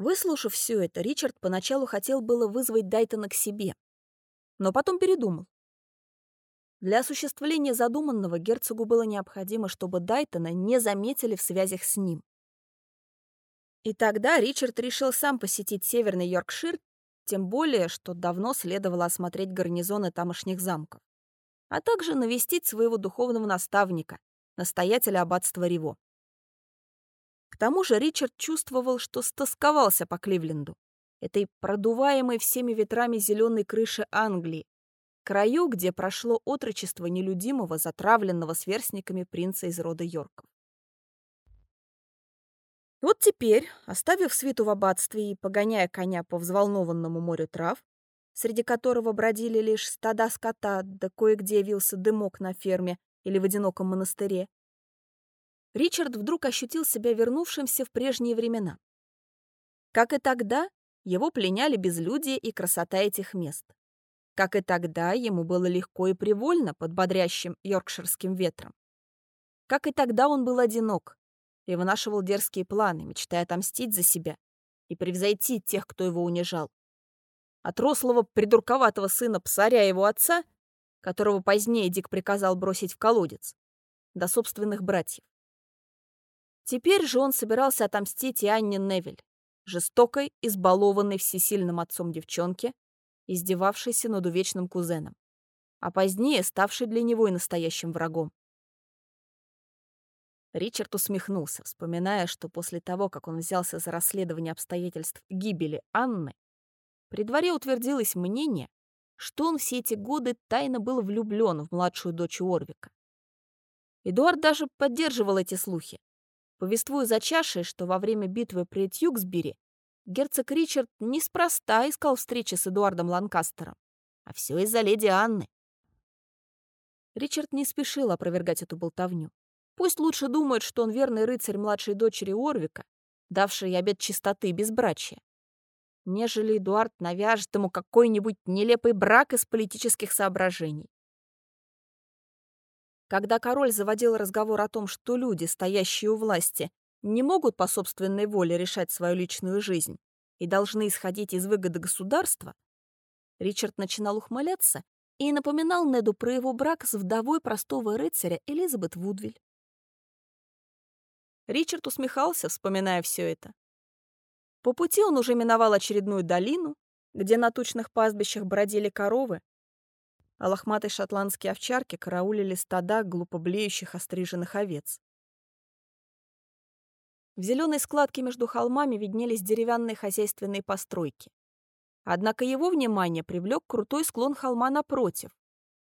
Выслушав все это, Ричард поначалу хотел было вызвать Дайтона к себе, но потом передумал. Для осуществления задуманного герцогу было необходимо, чтобы Дайтона не заметили в связях с ним. И тогда Ричард решил сам посетить Северный Йоркшир, тем более, что давно следовало осмотреть гарнизоны тамошних замков, а также навестить своего духовного наставника, настоятеля аббатства Риво. К тому же Ричард чувствовал, что стосковался по Кливленду, этой продуваемой всеми ветрами зеленой крыши Англии, краю, где прошло отрочество нелюдимого, затравленного сверстниками принца из рода Йорков. Вот теперь, оставив свиту в аббатстве и погоняя коня по взволнованному морю трав, среди которого бродили лишь стада скота, да кое-где вился дымок на ферме или в одиноком монастыре, Ричард вдруг ощутил себя вернувшимся в прежние времена. Как и тогда, его пленяли безлюдие и красота этих мест. Как и тогда, ему было легко и привольно под бодрящим йоркширским ветром. Как и тогда он был одинок и вынашивал дерзкие планы, мечтая отомстить за себя и превзойти тех, кто его унижал. От рослого придурковатого сына псаря его отца, которого позднее Дик приказал бросить в колодец, до собственных братьев. Теперь же он собирался отомстить и Анне Невель, жестокой, избалованной всесильным отцом девчонке, издевавшейся над увечным кузеном, а позднее ставшей для него и настоящим врагом. Ричард усмехнулся, вспоминая, что после того, как он взялся за расследование обстоятельств гибели Анны, при дворе утвердилось мнение, что он все эти годы тайно был влюблен в младшую дочь Орвика. Эдуард даже поддерживал эти слухи, повествуя за чашей, что во время битвы при Тьюксбери герцог Ричард неспроста искал встречи с Эдуардом Ланкастером, а все из-за леди Анны. Ричард не спешил опровергать эту болтовню. Пусть лучше думает, что он верный рыцарь младшей дочери Орвика, давший обет чистоты и безбрачия, нежели Эдуард навяжет ему какой-нибудь нелепый брак из политических соображений. Когда король заводил разговор о том, что люди, стоящие у власти, не могут по собственной воле решать свою личную жизнь и должны исходить из выгоды государства, Ричард начинал ухмыляться и напоминал Неду про его брак с вдовой простого рыцаря Элизабет Вудвиль. Ричард усмехался, вспоминая все это. По пути он уже миновал очередную долину, где на тучных пастбищах бродили коровы, а лохматые шотландские овчарки караулили стада глупо блеющих остриженных овец. В зеленой складке между холмами виднелись деревянные хозяйственные постройки. Однако его внимание привлек крутой склон холма напротив,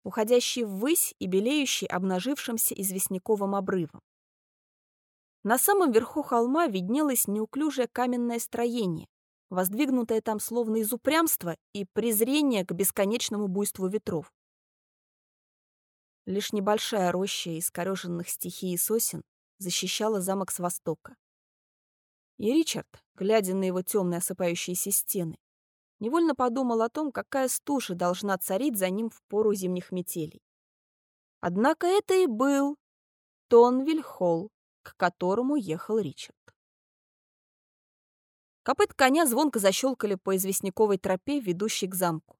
уходящий ввысь и белеющий обнажившимся известняковым обрывом. На самом верху холма виднелось неуклюжее каменное строение, воздвигнутое там словно из упрямства и презрения к бесконечному буйству ветров. Лишь небольшая роща из корёженных стихий и сосен защищала замок с востока. И Ричард, глядя на его темные осыпающиеся стены, невольно подумал о том, какая стужа должна царить за ним в пору зимних метелей. Однако это и был Тонвиль-Холл, к которому ехал Ричард. Копыт коня звонко защелкали по известняковой тропе, ведущей к замку.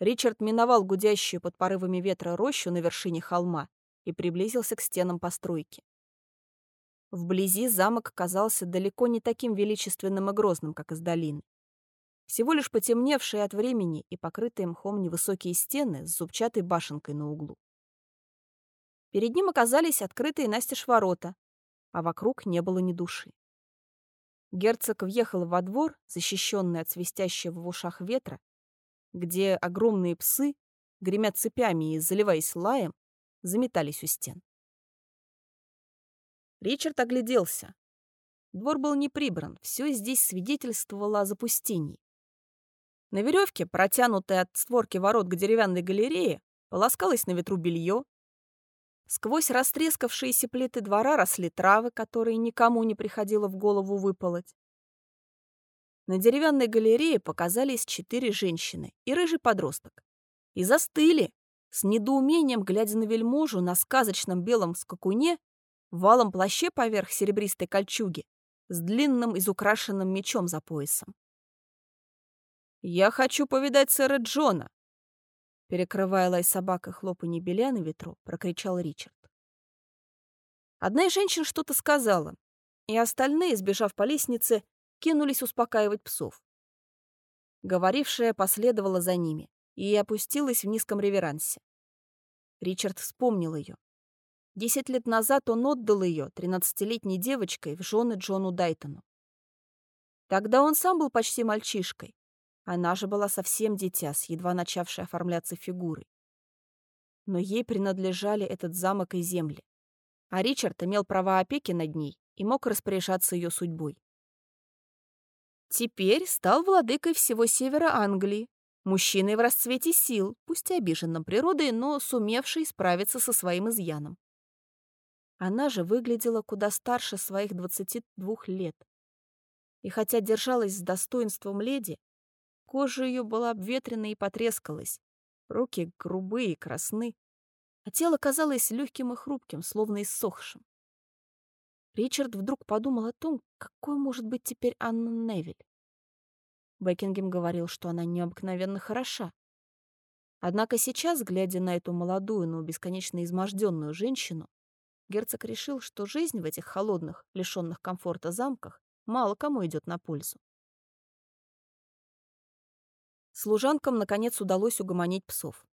Ричард миновал гудящую под порывами ветра рощу на вершине холма и приблизился к стенам постройки. Вблизи замок казался далеко не таким величественным и грозным, как из долины. Всего лишь потемневшие от времени и покрытые мхом невысокие стены с зубчатой башенкой на углу. Перед ним оказались открытые настежь ворота, а вокруг не было ни души. Герцог въехал во двор, защищенный от свистящего в ушах ветра, где огромные псы, гремя цепями и заливаясь лаем, заметались у стен. Ричард огляделся. Двор был не прибран, все здесь свидетельствовало о запустении. На веревке, протянутой от створки ворот к деревянной галерее, полоскалось на ветру белье, Сквозь растрескавшиеся плиты двора росли травы, которые никому не приходило в голову выполоть. На деревянной галерее показались четыре женщины и рыжий подросток. И застыли, с недоумением глядя на вельможу на сказочном белом скакуне, валом плаще поверх серебристой кольчуги, с длинным изукрашенным мечом за поясом. «Я хочу повидать сэра Джона!» Перекрывая лай собак и хлопанье беля на ветру, прокричал Ричард. Одна из женщин что-то сказала, и остальные, сбежав по лестнице, кинулись успокаивать псов. Говорившая последовала за ними и опустилась в низком реверансе. Ричард вспомнил ее. Десять лет назад он отдал ее, тринадцатилетней девочкой, в жены Джону Дайтону. Тогда он сам был почти мальчишкой. Она же была совсем дитя, с едва начавшей оформляться фигурой. Но ей принадлежали этот замок и земли. А Ричард имел права опеки над ней и мог распоряжаться ее судьбой. Теперь стал владыкой всего севера Англии, мужчиной в расцвете сил, пусть и обиженным природой, но сумевший справиться со своим изъяном. Она же выглядела куда старше своих 22 лет. И хотя держалась с достоинством леди, кожа ее была обветрена и потрескалась, руки грубые и красны, а тело казалось легким и хрупким, словно иссохшим. Ричард вдруг подумал о том, какой может быть теперь Анна Невиль. Бекингем говорил, что она необыкновенно хороша. Однако сейчас, глядя на эту молодую, но бесконечно изможденную женщину, герцог решил, что жизнь в этих холодных, лишенных комфорта замках мало кому идет на пользу. Служанкам, наконец, удалось угомонить псов.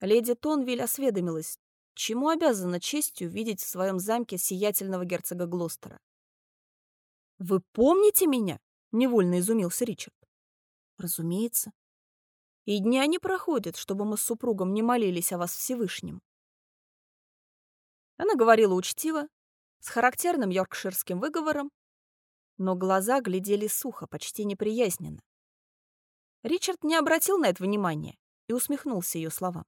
Леди Тонвиль осведомилась, Чему обязана честью видеть в своем замке сиятельного герцога Глостера? «Вы помните меня?» — невольно изумился Ричард. «Разумеется. И дня не проходят, чтобы мы с супругом не молились о вас Всевышнем». Она говорила учтиво, с характерным йоркширским выговором, но глаза глядели сухо, почти неприязненно. Ричард не обратил на это внимания и усмехнулся ее словам.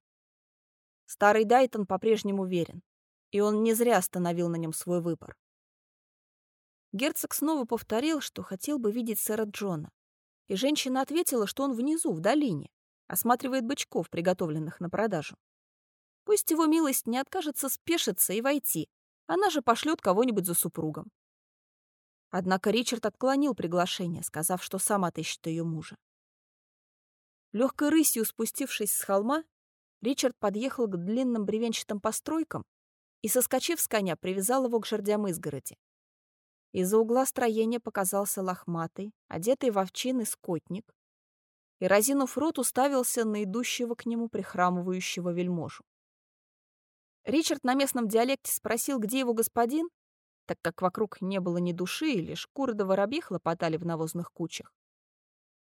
Старый Дайтон по-прежнему верен, и он не зря остановил на нем свой выбор. Герцог снова повторил, что хотел бы видеть сэра Джона, и женщина ответила, что он внизу, в долине, осматривает бычков, приготовленных на продажу. Пусть его милость не откажется спешиться и войти, она же пошлет кого-нибудь за супругом. Однако Ричард отклонил приглашение, сказав, что сам отыщет ее мужа. Легкой рысью спустившись с холма, Ричард подъехал к длинным бревенчатым постройкам и, соскочив с коня, привязал его к жердям изгороди. Из-за угла строения показался лохматый, одетый в овчины скотник, и, разинув рот, уставился на идущего к нему прихрамывающего вельможу. Ричард на местном диалекте спросил, где его господин, так как вокруг не было ни души, и лишь куры да воробьи хлопотали в навозных кучах.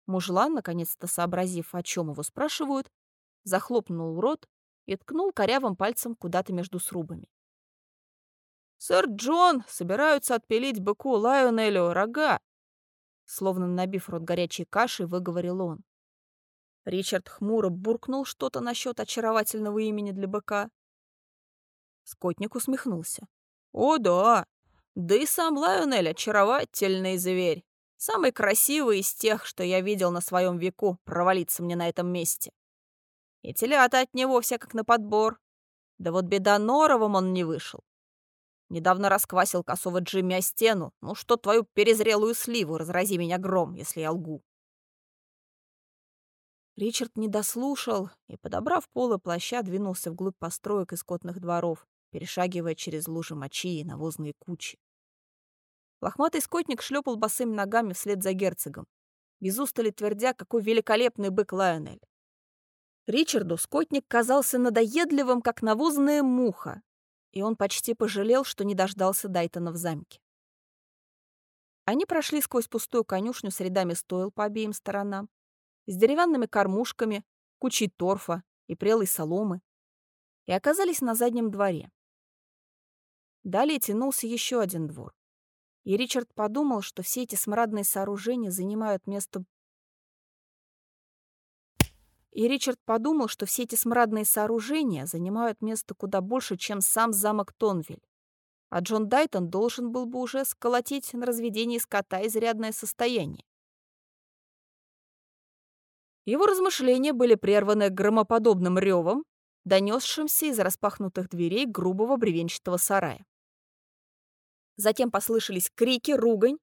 Мужлан, наконец-то сообразив, о чем его спрашивают, захлопнул рот и ткнул корявым пальцем куда-то между срубами. «Сэр Джон собираются отпилить быку Лайонелю рога!» Словно набив рот горячей кашей, выговорил он. Ричард хмуро буркнул что-то насчет очаровательного имени для быка. Скотник усмехнулся. «О, да! Да и сам Лайонель — очаровательный зверь. Самый красивый из тех, что я видел на своем веку провалиться мне на этом месте. И телята от него все как на подбор. Да вот беда Норовым он не вышел. Недавно расквасил косого Джимми о стену. Ну что твою перезрелую сливу, разрази меня гром, если я лгу. Ричард не дослушал и, подобрав полы плаща, двинулся вглубь построек и скотных дворов, перешагивая через лужи мочи и навозные кучи. Лохматый скотник шлепал босыми ногами вслед за герцогом, без устали твердя, какой великолепный бык Лайонель. Ричарду скотник казался надоедливым, как навозная муха, и он почти пожалел, что не дождался Дайтона в замке. Они прошли сквозь пустую конюшню с рядами стоил по обеим сторонам, с деревянными кормушками, кучей торфа и прелой соломы, и оказались на заднем дворе. Далее тянулся еще один двор. И Ричард подумал, что все эти смрадные сооружения занимают место и Ричард подумал, что все эти смрадные сооружения занимают место куда больше, чем сам замок Тонвиль. А Джон Дайтон должен был бы уже сколотить на разведении скота изрядное состояние. Его размышления были прерваны громоподобным ревом, донесшимся из распахнутых дверей грубого бревенчатого сарая. Затем послышались крики, ругань,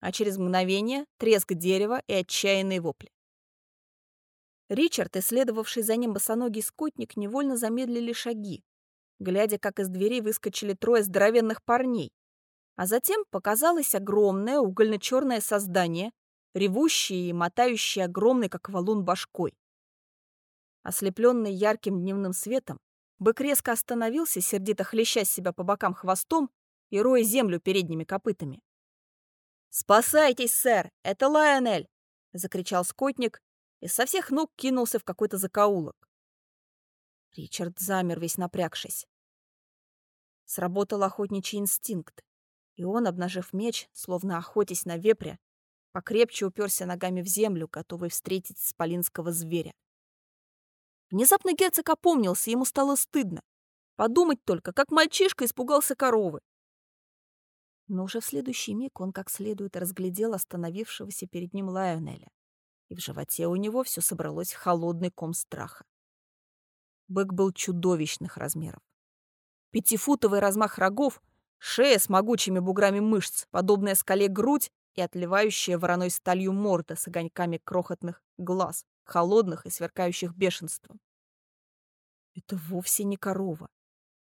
а через мгновение треск дерева и отчаянные вопли. Ричард, исследовавший за ним босоногий скотник, невольно замедлили шаги, глядя, как из дверей выскочили трое здоровенных парней. А затем показалось огромное угольно-черное создание, ревущее и мотающее огромный, как валун, башкой. Ослепленный ярким дневным светом, бык резко остановился, сердито хлеща себя по бокам хвостом и роя землю передними копытами. «Спасайтесь, сэр! Это Лайонель!» — закричал скотник и со всех ног кинулся в какой-то закоулок. Ричард замер, весь напрягшись. Сработал охотничий инстинкт, и он, обнажив меч, словно охотясь на вепря, покрепче уперся ногами в землю, готовый встретить исполинского зверя. Внезапно герцог опомнился, ему стало стыдно. Подумать только, как мальчишка испугался коровы. Но уже в следующий миг он как следует разглядел остановившегося перед ним Лайонеля, и в животе у него все собралось холодный ком страха. Бык был чудовищных размеров. Пятифутовый размах рогов, шея с могучими буграми мышц, подобная скале грудь и отливающая вороной сталью морда с огоньками крохотных глаз, холодных и сверкающих бешенством. Это вовсе не корова.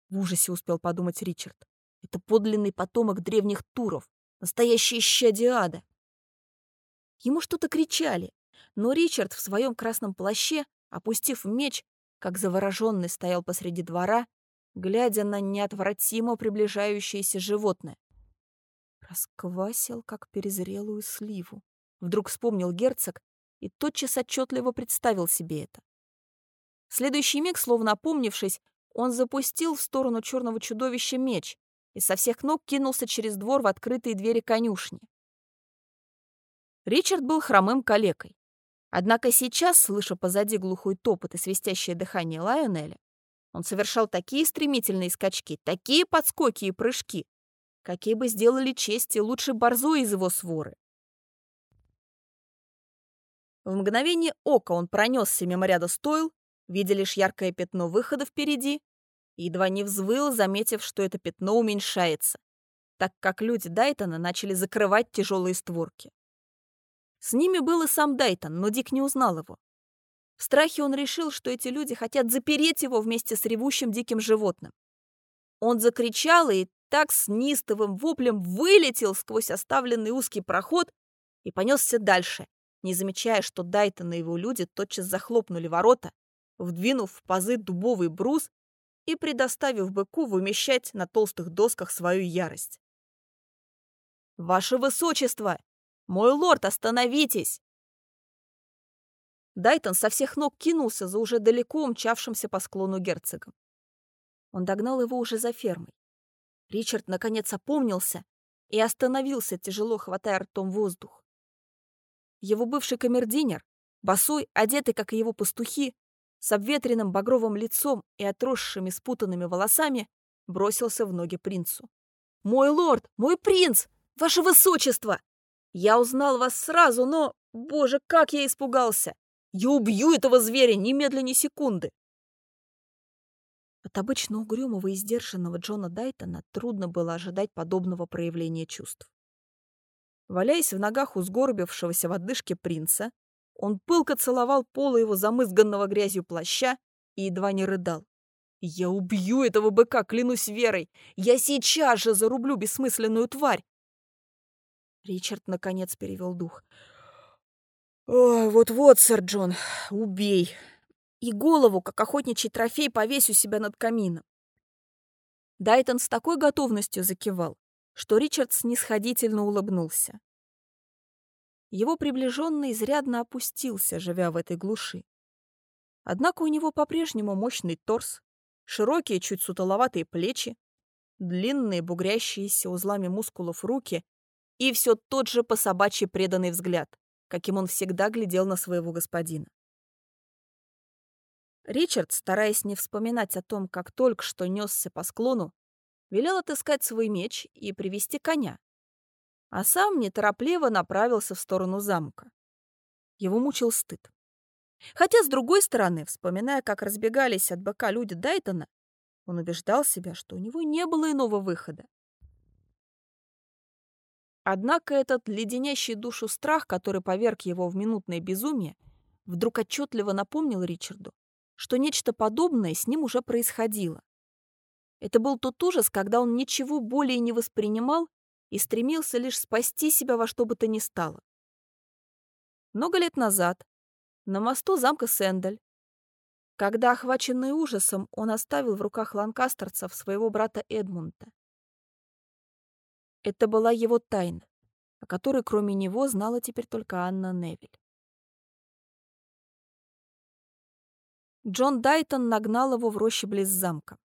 В ужасе успел подумать Ричард. Это подлинный потомок древних туров, настоящий щадие ада. Ему что-то кричали, но Ричард в своем красном плаще, опустив меч, как завороженный стоял посреди двора, глядя на неотвратимо приближающееся животное. Расквасил, как перезрелую сливу. Вдруг вспомнил герцог и тотчас отчетливо представил себе это. В следующий миг, словно опомнившись, он запустил в сторону черного чудовища меч и со всех ног кинулся через двор в открытые двери конюшни. Ричард был хромым калекой. Однако сейчас, слыша позади глухой топот и свистящее дыхание Лайонеля, он совершал такие стремительные скачки, такие подскоки и прыжки, какие бы сделали честь и лучше борзой из его своры. В мгновение ока он пронесся мимо ряда стойл, видя лишь яркое пятно выхода впереди, и едва не взвыл, заметив, что это пятно уменьшается, так как люди Дайтона начали закрывать тяжелые створки. С ними был и сам Дайтон, но Дик не узнал его. В страхе он решил, что эти люди хотят запереть его вместе с ревущим диким животным. Он закричал и так с нистовым воплем вылетел сквозь оставленный узкий проход и понесся дальше, не замечая, что Дайтон и его люди тотчас захлопнули ворота, вдвинув в пазы дубовый брус и предоставив быку вымещать на толстых досках свою ярость. «Ваше Высочество!» «Мой лорд, остановитесь!» Дайтон со всех ног кинулся за уже далеко умчавшимся по склону герцогом. Он догнал его уже за фермой. Ричард наконец опомнился и остановился, тяжело хватая ртом воздух. Его бывший камердинер, босой, одетый, как и его пастухи, с обветренным багровым лицом и отросшими спутанными волосами, бросился в ноги принцу. «Мой лорд! Мой принц! Ваше высочество!» Я узнал вас сразу, но... Боже, как я испугался! Я убью этого зверя немедленно секунды!» От обычно угрюмого и сдержанного Джона Дайтона трудно было ожидать подобного проявления чувств. Валяясь в ногах у сгорбившегося в отдышке принца, он пылко целовал полы его замызганного грязью плаща и едва не рыдал. «Я убью этого быка, клянусь верой! Я сейчас же зарублю бессмысленную тварь! Ричард наконец перевел дух. «Ой, вот-вот, сэр Джон, убей. И голову, как охотничий трофей, повесь у себя над камином». Дайтон с такой готовностью закивал, что Ричард снисходительно улыбнулся. Его приближенный изрядно опустился, живя в этой глуши. Однако у него по-прежнему мощный торс, широкие, чуть сутоловатые плечи, длинные, бугрящиеся узлами мускулов руки и все тот же по собачьи преданный взгляд, каким он всегда глядел на своего господина. Ричард, стараясь не вспоминать о том, как только что несся по склону, велел отыскать свой меч и привести коня, а сам неторопливо направился в сторону замка. Его мучил стыд. Хотя, с другой стороны, вспоминая, как разбегались от быка люди Дайтона, он убеждал себя, что у него не было иного выхода. Однако этот леденящий душу страх, который поверг его в минутное безумие, вдруг отчетливо напомнил Ричарду, что нечто подобное с ним уже происходило. Это был тот ужас, когда он ничего более не воспринимал и стремился лишь спасти себя во что бы то ни стало. Много лет назад, на мосту замка Сендель, когда, охваченный ужасом, он оставил в руках ланкастерцев своего брата Эдмунда. Это была его тайна, о которой кроме него знала теперь только Анна Невиль. Джон Дайтон нагнал его в роще близ замка.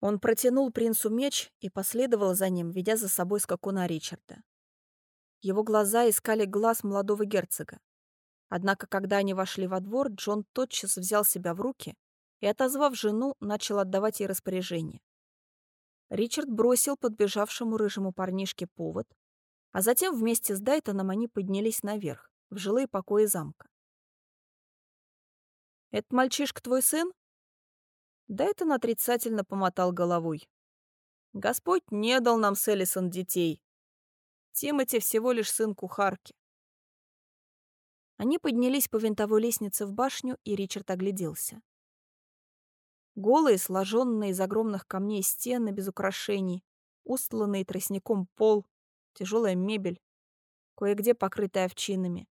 Он протянул принцу меч и последовал за ним, ведя за собой скакуна Ричарда. Его глаза искали глаз молодого герцога. Однако, когда они вошли во двор, Джон тотчас взял себя в руки и, отозвав жену, начал отдавать ей распоряжение. Ричард бросил подбежавшему рыжему парнишке повод, а затем вместе с Дайтоном они поднялись наверх, в жилые покои замка. «Это мальчишка твой сын?» Дайтон отрицательно помотал головой. «Господь не дал нам с Элисон детей. Тимати всего лишь сын кухарки». Они поднялись по винтовой лестнице в башню, и Ричард огляделся. Голые, сложенные из огромных камней стены без украшений, устланный тростником пол, тяжелая мебель, кое-где покрытая овчинами.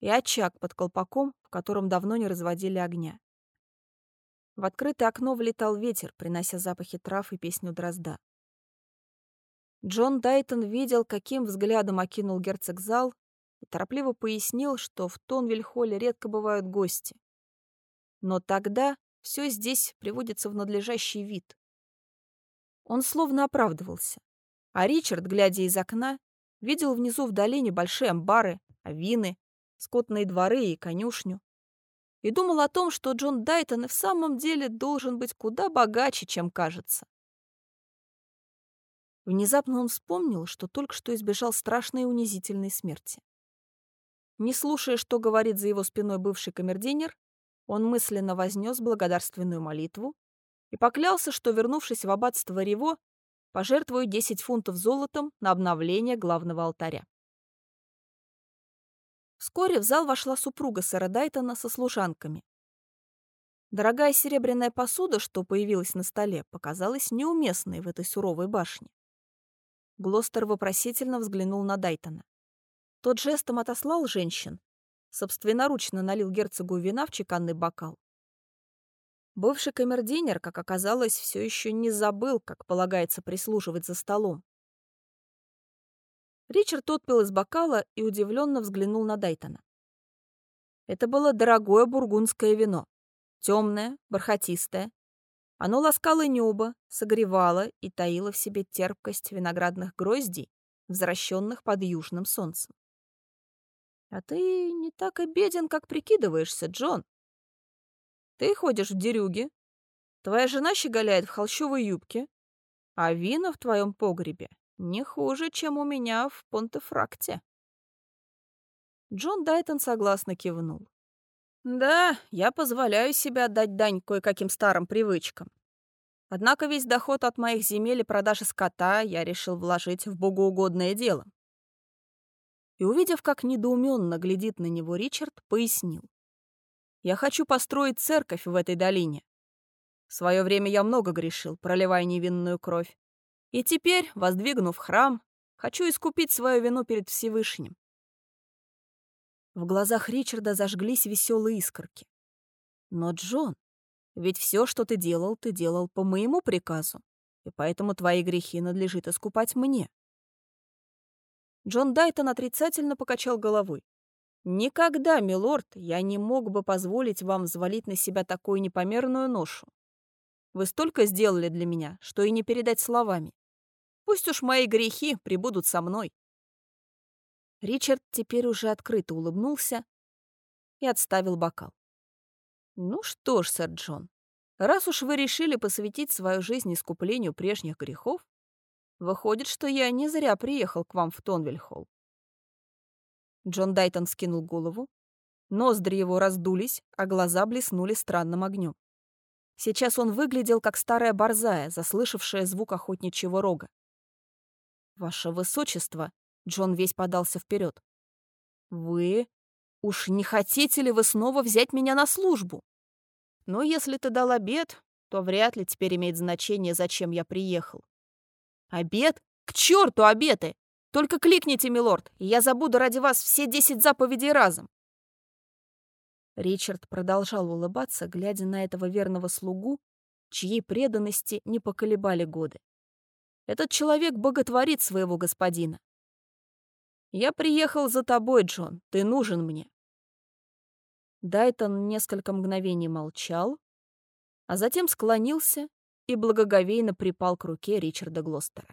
И очаг под колпаком, в котором давно не разводили огня. В открытое окно влетал ветер, принося запахи трав и песню дрозда. Джон Дайтон видел, каким взглядом окинул герцог зал и торопливо пояснил, что в Тонвиль-холле редко бывают гости. Но тогда все здесь приводится в надлежащий вид. Он словно оправдывался. А Ричард, глядя из окна, видел внизу в долине большие амбары, авины, скотные дворы и конюшню и думал о том, что Джон Дайтон и в самом деле должен быть куда богаче, чем кажется. Внезапно он вспомнил, что только что избежал страшной и унизительной смерти. Не слушая, что говорит за его спиной бывший камердинер, он мысленно вознес благодарственную молитву и поклялся, что, вернувшись в аббатство Рево, пожертвует 10 фунтов золотом на обновление главного алтаря. Вскоре в зал вошла супруга сэра Дайтона со служанками. Дорогая серебряная посуда, что появилась на столе, показалась неуместной в этой суровой башне. Глостер вопросительно взглянул на Дайтона. Тот жестом отослал женщин, собственноручно налил герцогу вина в чеканный бокал. Бывший камердинер, как оказалось, все еще не забыл, как полагается прислуживать за столом. Ричард отпил из бокала и удивленно взглянул на Дайтона. Это было дорогое бургундское вино. Темное, бархатистое. Оно ласкало небо, согревало и таило в себе терпкость виноградных гроздей, возвращенных под южным солнцем. «А ты не так обеден, как прикидываешься, Джон. Ты ходишь в дерюге, твоя жена щеголяет в холщовой юбке, а вино в твоем погребе не хуже, чем у меня в Понтефракте. Джон Дайтон согласно кивнул. Да, я позволяю себе отдать дань кое-каким старым привычкам. Однако весь доход от моих земель и продажи скота я решил вложить в богоугодное дело. И, увидев, как недоуменно глядит на него Ричард, пояснил. Я хочу построить церковь в этой долине. В свое время я много грешил, проливая невинную кровь. И теперь, воздвигнув храм, хочу искупить свою вину перед Всевышним. В глазах Ричарда зажглись веселые искорки. Но, Джон, ведь все, что ты делал, ты делал по моему приказу, и поэтому твои грехи надлежит искупать мне. Джон Дайтон отрицательно покачал головой. «Никогда, милорд, я не мог бы позволить вам взвалить на себя такую непомерную ношу. Вы столько сделали для меня, что и не передать словами. Пусть уж мои грехи прибудут со мной. Ричард теперь уже открыто улыбнулся и отставил бокал. «Ну что ж, сэр Джон, раз уж вы решили посвятить свою жизнь искуплению прежних грехов, выходит, что я не зря приехал к вам в Тонвельхолл». Джон Дайтон скинул голову, ноздри его раздулись, а глаза блеснули странным огнем. Сейчас он выглядел как старая борзая, заслышавшая звук охотничьего рога. «Ваше высочество», — Джон весь подался вперед. «Вы? Уж не хотите ли вы снова взять меня на службу? Но если ты дал обед, то вряд ли теперь имеет значение, зачем я приехал. Обед? К черту обеты! Только кликните, милорд, и я забуду ради вас все десять заповедей разом. Ричард продолжал улыбаться, глядя на этого верного слугу, чьей преданности не поколебали годы. Этот человек боготворит своего господина. «Я приехал за тобой, Джон. Ты нужен мне». Дайтон несколько мгновений молчал, а затем склонился и благоговейно припал к руке Ричарда Глостера.